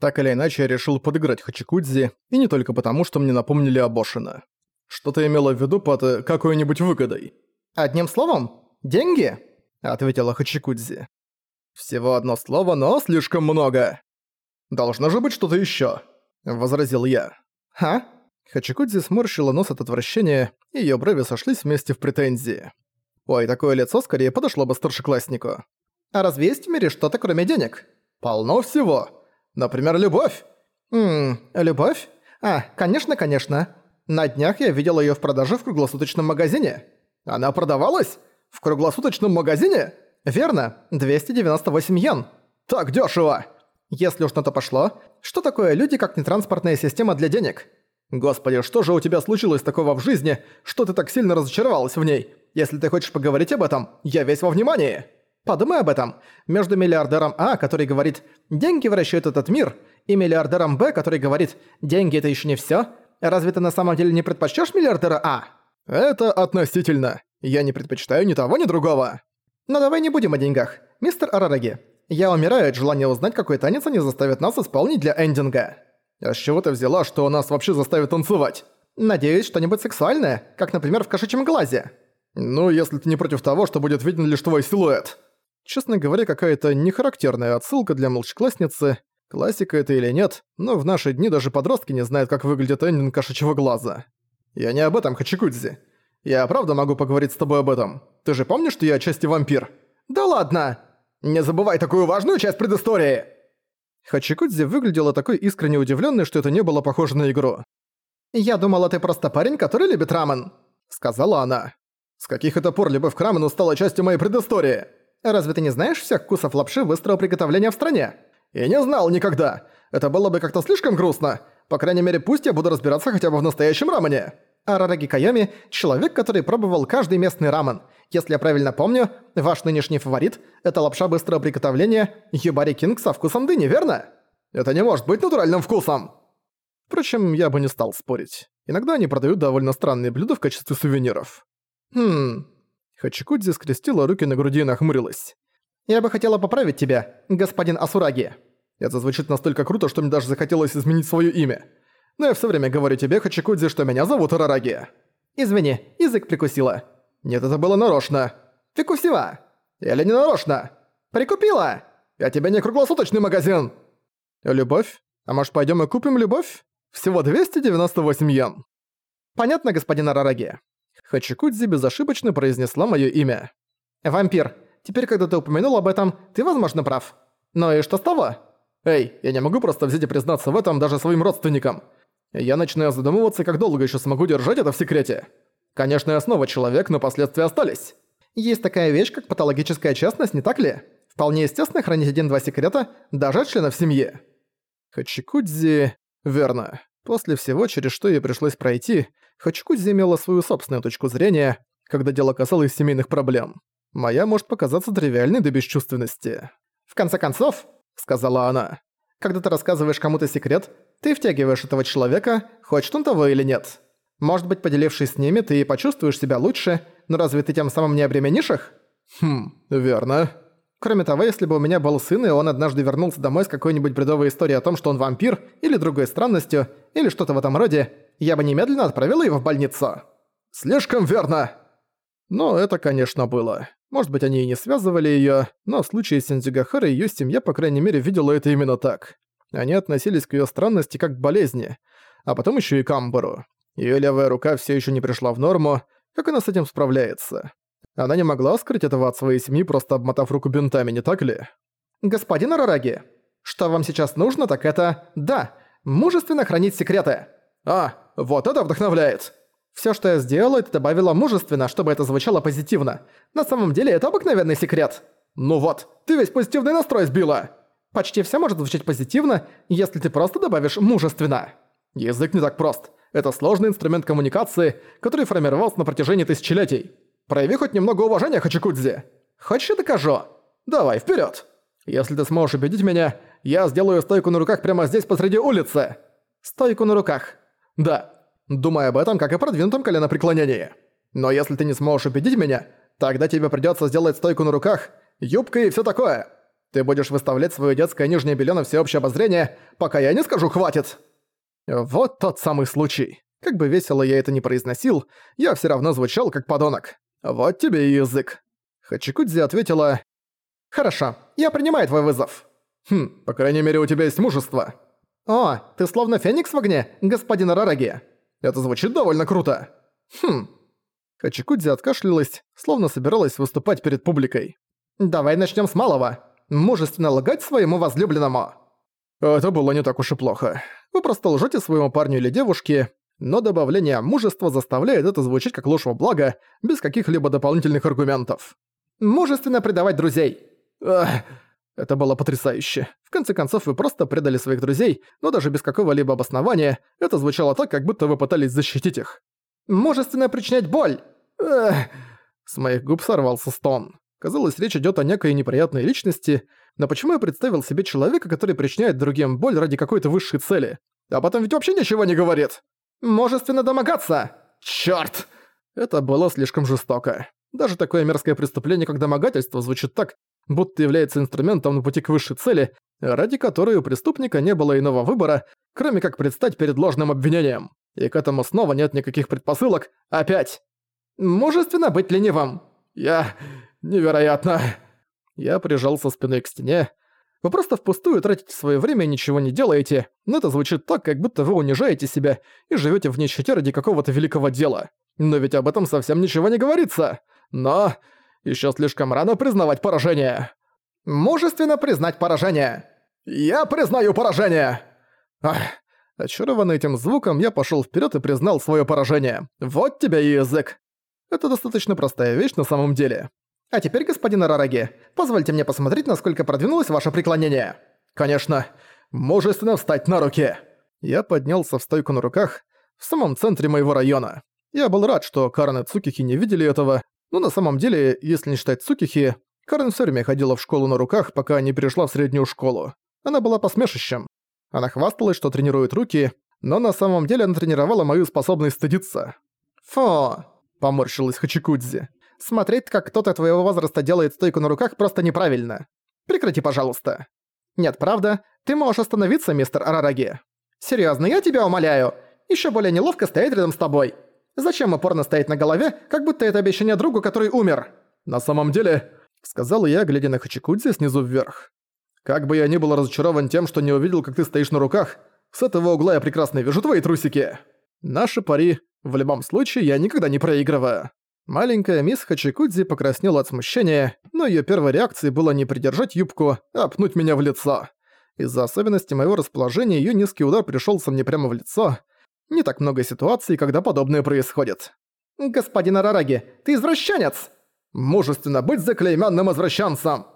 Так или иначе, я решил подыграть Хачикудзи, и не только потому, что мне напомнили о Бошина. Что ты имела в виду под э, какой-нибудь выгодой? «Одним словом, деньги?» — ответила Хачикудзи. «Всего одно слово, но слишком много. Должно же быть что-то ещё», — возразил я. «Ха?» Хачикудзи сморщила нос от отвращения, и её брови сошлись вместе в претензии. Ой, такое лицо скорее подошло бы старшекласснику. «А разве есть в мире что-то кроме денег?» «Полно всего. Например, любовь». «Ммм, любовь? А, конечно, конечно. На днях я видел её в продаже в круглосуточном магазине». «Она продавалась? В круглосуточном магазине?» «Верно, 298 йен». «Так дёшево!» «Если уж на то пошло, что такое люди, как нетранспортная система для денег?» «Господи, что же у тебя случилось такого в жизни, что ты так сильно разочаровалась в ней? Если ты хочешь поговорить об этом, я весь во внимании!» Подумай об этом. Между миллиардером А, который говорит «деньги вращают этот мир», и миллиардером Б, который говорит «деньги – это еще не все», разве ты на самом деле не предпочтешь миллиардера А? Это относительно. Я не предпочитаю ни того, ни другого. Но давай не будем о деньгах. Мистер Арараги, я умираю от желания узнать, какой танец они заставят нас исполнить для эндинга. А с чего ты взяла, что нас вообще заставят танцевать? Надеюсь, что-нибудь сексуальное, как, например, в кошачьем глазе. Ну, если ты не против того, что будет виден лишь твой силуэт. Честно говоря, какая-то нехарактерная отсылка для младшеклассницы. Классика это или нет, но в наши дни даже подростки не знают, как выглядит эндинг кошачьего глаза. Я не об этом, Хачикудзи. Я правда могу поговорить с тобой об этом. Ты же помнишь, что я отчасти вампир? Да ладно! Не забывай такую важную часть предыстории! Хачикудзи выглядела такой искренне удивленной, что это не было похоже на игру. «Я думала, ты просто парень, который любит рамен», — сказала она. «С каких это пор любовь к рамену стала частью моей предыстории?» Разве ты не знаешь всех вкусов лапши быстрого приготовления в стране? Я не знал никогда. Это было бы как-то слишком грустно. По крайней мере, пусть я буду разбираться хотя бы в настоящем рамене. Арараги Кайоми – человек, который пробовал каждый местный рамен. Если я правильно помню, ваш нынешний фаворит – это лапша быстрого приготовления Юбари Кинг со вкусом дыни, верно? Это не может быть натуральным вкусом! Впрочем, я бы не стал спорить. Иногда они продают довольно странные блюда в качестве сувениров. Хм, Хачикудзи скрестила руки на груди и нахмурилась. «Я бы хотела поправить тебя, господин Асураги». Это звучит настолько круто, что мне даже захотелось изменить своё имя. Но я всё время говорю тебе, Хачикудзи, что меня зовут Арараги. «Извини, язык прикусила». «Нет, это было нарочно». «Прикусила». «Или не нарочно?» «Прикупила». «Я тебе не круглосуточный магазин». «Любовь? А может, пойдём и купим любовь? Всего 298 йен». «Понятно, господин Арараги». Хачикудзи безошибочно произнесла моё имя. «Вампир, теперь, когда ты упомянул об этом, ты, возможно, прав. Но и что с того?» «Эй, я не могу просто взять и признаться в этом даже своим родственникам. Я начинаю задумываться, как долго ещё смогу держать это в секрете. Конечно, я снова человек, но последствия остались». «Есть такая вещь, как патологическая честность, не так ли? Вполне естественно хранить один-два секрета, даже от членов семьи». Хачикудзи... Верно. После всего, через что ей пришлось пройти, Хачикудзи имела свою собственную точку зрения, когда дело касалось семейных проблем. Моя может показаться тривиальной до бесчувственности. «В конце концов», — сказала она, — «когда ты рассказываешь кому-то секрет, ты втягиваешь этого человека, хочет он того или нет. Может быть, поделившись с ними, ты и почувствуешь себя лучше, но разве ты тем самым не обременишь их?» «Хм, верно». Кроме того, если бы у меня был сын, и он однажды вернулся домой с какой-нибудь бредовой историей о том, что он вампир, или другой странностью, или что-то в этом роде, я бы немедленно отправила его в больницу. Слишком верно! Но это, конечно, было. Может быть, они и не связывали её, но в случае с Синдзюгахары её семья, по крайней мере, видела это именно так. Они относились к её странности как к болезни, а потом ещё и к Амбару. Её левая рука всё ещё не пришла в норму, как она с этим справляется? Она не могла скрыть этого от своей семьи, просто обмотав руку бинтами, не так ли? «Господин Арараги, что вам сейчас нужно, так это... Да, мужественно хранить секреты!» «А, вот это вдохновляет!» Всё, что я сделала, это добавила мужественно, чтобы это звучало позитивно. На самом деле, это обыкновенный секрет. Ну вот, ты весь позитивный настрой сбила. Почти всё может звучать позитивно, если ты просто добавишь мужественно. Язык не так прост. Это сложный инструмент коммуникации, который формировался на протяжении тысячелетий. Прояви хоть немного уважения, Хачикудзи. Хочешь, я докажу? Давай, вперёд. Если ты сможешь убедить меня, я сделаю стойку на руках прямо здесь посреди улицы. Стойку на руках. Да. Думай об этом, как и продвинутом коленопреклонении. Но если ты не сможешь убедить меня, тогда тебе придётся сделать стойку на руках, юбка и всё такое. Ты будешь выставлять свое детское нижнее белье на всеобщее обозрение, пока я не скажу «хватит». Вот тот самый случай. Как бы весело я это ни произносил, я все равно звучал как подонок. Вот тебе и язык. Хачикудзи ответила «Хорошо, я принимаю твой вызов». «Хм, по крайней мере, у тебя есть мужество». «О, ты словно феникс в огне, господин Рараги». Это звучит довольно круто. «Хм». Хачикудзи откашлялась, словно собиралась выступать перед публикой. «Давай начнем с малого. Мужественно лгать своему возлюбленному». Это было не так уж и плохо. Вы просто лжете своему парню или девушке, но добавление мужества заставляет это звучать как ложь во благо, без каких-либо дополнительных аргументов. «Мужественно предавать друзей!» Ах, это было потрясающе. В конце концов, вы просто предали своих друзей, но даже без какого-либо обоснования, это звучало так, как будто вы пытались защитить их. «Мужественно причинять боль!» Эх. С моих губ сорвался стон. Казалось, речь идёт о некой неприятной личности, но почему я представил себе человека, который причиняет другим боль ради какой-то высшей цели? А потом ведь вообще ничего не говорит. Мужественно домогаться! Чёрт! Это было слишком жестоко. Даже такое мерзкое преступление, как домогательство, звучит так, будто является инструментом на пути к высшей цели, ради которой у преступника не было иного выбора, кроме как предстать перед ложным обвинением. И к этому снова нет никаких предпосылок. Опять! Мужественно быть ленивым! Я... невероятно... Я прижался спиной к стене. Вы просто впустую тратите свое время и ничего не делаете, но это звучит так, как будто вы унижаете себя и живете в нищете ради какого-то великого дела. Но ведь об этом совсем ничего не говорится. Но еще слишком рано признавать поражение. Мужественно признать поражение. Я признаю поражение. Ах, очарованный этим звуком, я пошел вперед и признал свое поражение. Вот тебе и язык. Это достаточно простая вещь на самом деле. А теперь, господин Арараги, позвольте мне посмотреть, насколько продвинулось ваше преклонение. Конечно. Мужественно встать на руки. Я поднялся в стойку на руках в самом центре моего района. Я был рад, что Карен и Цукихи не видели этого, но на самом деле, если не считать Цукихи, Карен всё время ходила в школу на руках, пока не перешла в среднюю школу. Она была посмешищем. Она хвасталась, что тренирует руки, но на самом деле она тренировала мою способность стыдиться. «Фу!» – поморщилась Хачикудзи. Смотреть, как кто-то твоего возраста делает стойку на руках, просто неправильно. Прекрати, пожалуйста. Нет, правда, ты можешь остановиться, мистер Арараги. Серьезно, я тебя умоляю. Еще более неловко стоять рядом с тобой. Зачем упорно стоять на голове, как будто это обещание другу, который умер? На самом деле, сказал я, глядя на Хачикудзи снизу вверх. Как бы я ни был разочарован тем, что не увидел, как ты стоишь на руках, с этого угла я прекрасно вижу твои трусики. Наши пари, в любом случае, я никогда не проигрываю. Маленькая мисс Хачикудзи покраснела от смущения, но её первой реакцией было не придержать юбку, а пнуть меня в лицо. Из-за особенностей моего расположения её низкий удар пришёлся мне прямо в лицо. Не так много ситуаций, когда подобное происходит. «Господин Арараги, ты извращенец!» «Мужественно быть заклеймённым извращенцем!»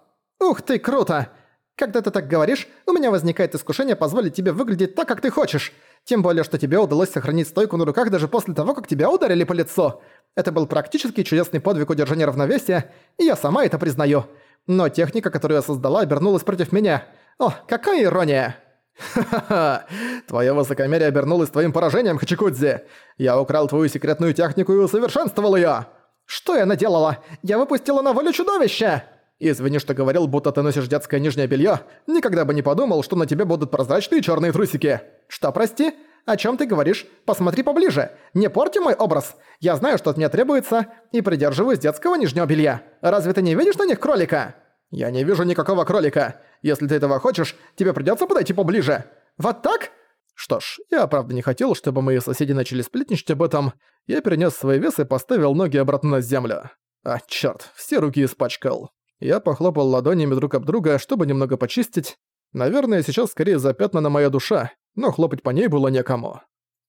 «Ух ты, круто! Когда ты так говоришь, у меня возникает искушение позволить тебе выглядеть так, как ты хочешь. Тем более, что тебе удалось сохранить стойку на руках даже после того, как тебя ударили по лицу. Это был практически чудесный подвиг удержания равновесия, и я сама это признаю. Но техника, которую я создала, обернулась против меня. О, какая ирония! Ха-ха-ха! Твоё высокомерие обернулось твоим поражением, Хачикудзи! Я украл твою секретную технику и усовершенствовал её! Что я наделала? Я выпустила на волю чудовище! Извини, что говорил, будто ты носишь детское нижнее белье. Никогда бы не подумал, что на тебе будут прозрачные черные трусики. Что, прости? О чем ты говоришь? Посмотри поближе. Не порти мой образ. Я знаю, что от меня требуется, и придерживаюсь детского нижнего белья. Разве ты не видишь на них кролика? Я не вижу никакого кролика. Если ты этого хочешь, тебе придется подойти поближе. Вот так? Что ж, я правда не хотел, чтобы мои соседи начали сплетничать об этом. Я перенес свой вес и поставил ноги обратно на землю. А, черт, все руки испачкал. Я похлопал ладонями друг об друга, чтобы немного почистить. Наверное, сейчас скорее запятнана моя душа, но хлопать по ней было некому.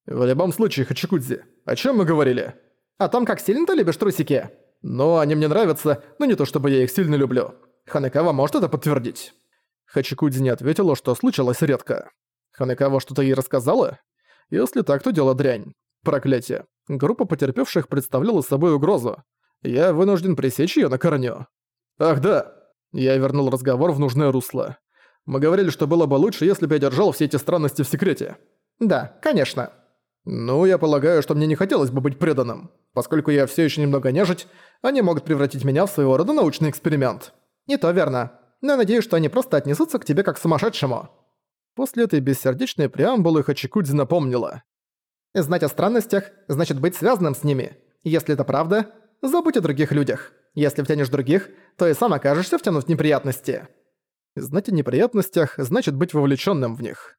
В любом случае, Хачикудзи, о чем мы говорили? О том, как сильно ты любишь трусики? Ну, они мне нравятся, но не то чтобы я их сильно люблю. Ханекава может это подтвердить. Хачикудзи не ответила, что случилось редко. Ханекава что-то ей рассказала? Если так, то дело дрянь. Проклятие. Группа потерпевших представляла собой угрозу. Я вынужден пресечь ее на корню. Ах да. Я вернул разговор в нужное русло. Мы говорили, что было бы лучше, если бы я держал все эти странности в секрете. Да, конечно. Ну, я полагаю, что мне не хотелось бы быть преданным. Поскольку я все еще немного нежить, они могут превратить меня в своего рода научный эксперимент. Не то верно. но я надеюсь, что они просто отнесутся к тебе как к сумасшедшему». После этой бессердечной преамбулы Хачикудзи напомнила. «Знать о странностях значит быть связанным с ними. Если это правда, забудь о других людях. Если втянешь других, то и сам окажешься втянут в неприятности». Знать о неприятностях значит быть вовлеченным в них.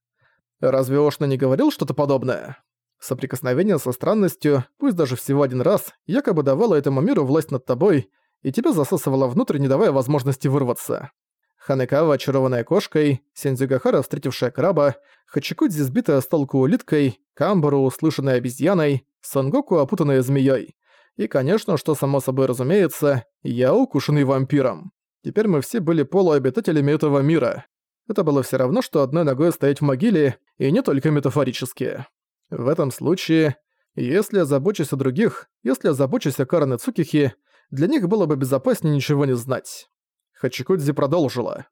Разве Ошна не говорил что-то подобное? Соприкосновение со странностью, пусть даже всего один раз, якобы давало этому миру власть над тобой, и тебя засасывало внутрь, не давая возможности вырваться. Ханекава, очарованная кошкой, Сензюгахара, встретившая краба, Хачикудзи, сбитая с толку улиткой, Камбару, услышанная обезьяной, Сангоку, опутанная змеей. И, конечно, что само собой разумеется, я укушенный вампиром. Теперь мы все были полуобитателями этого мира. Это было все равно, что одной ногой стоять в могиле, и не только метафорически. В этом случае, если я забочусь о других, если я забочусь о Каране Цукихи, для них было бы безопаснее ничего не знать. Хачикудзи продолжила.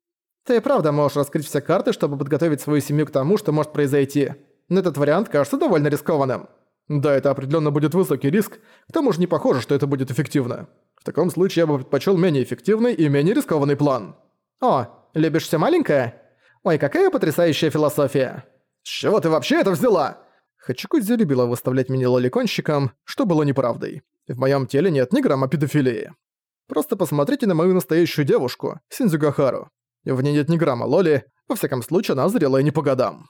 «Ты правда можешь раскрыть все карты, чтобы подготовить свою семью к тому, что может произойти. Но этот вариант кажется довольно рискованным». «Да, это определенно будет высокий риск, к тому же не похоже, что это будет эффективно. В таком случае я бы предпочел менее эффективный и менее рискованный план». «О, любишь все маленькое? Ой, какая потрясающая философия!» «С чего ты вообще это взяла?» Хачикудзи любила выставлять меня лоликонщиком, что было неправдой. В моем теле нет ни грамма педофилии. Просто посмотрите на мою настоящую девушку, Синдзюгахару. В ней нет ни грамма лоли, во всяком случае она зрелая не по годам.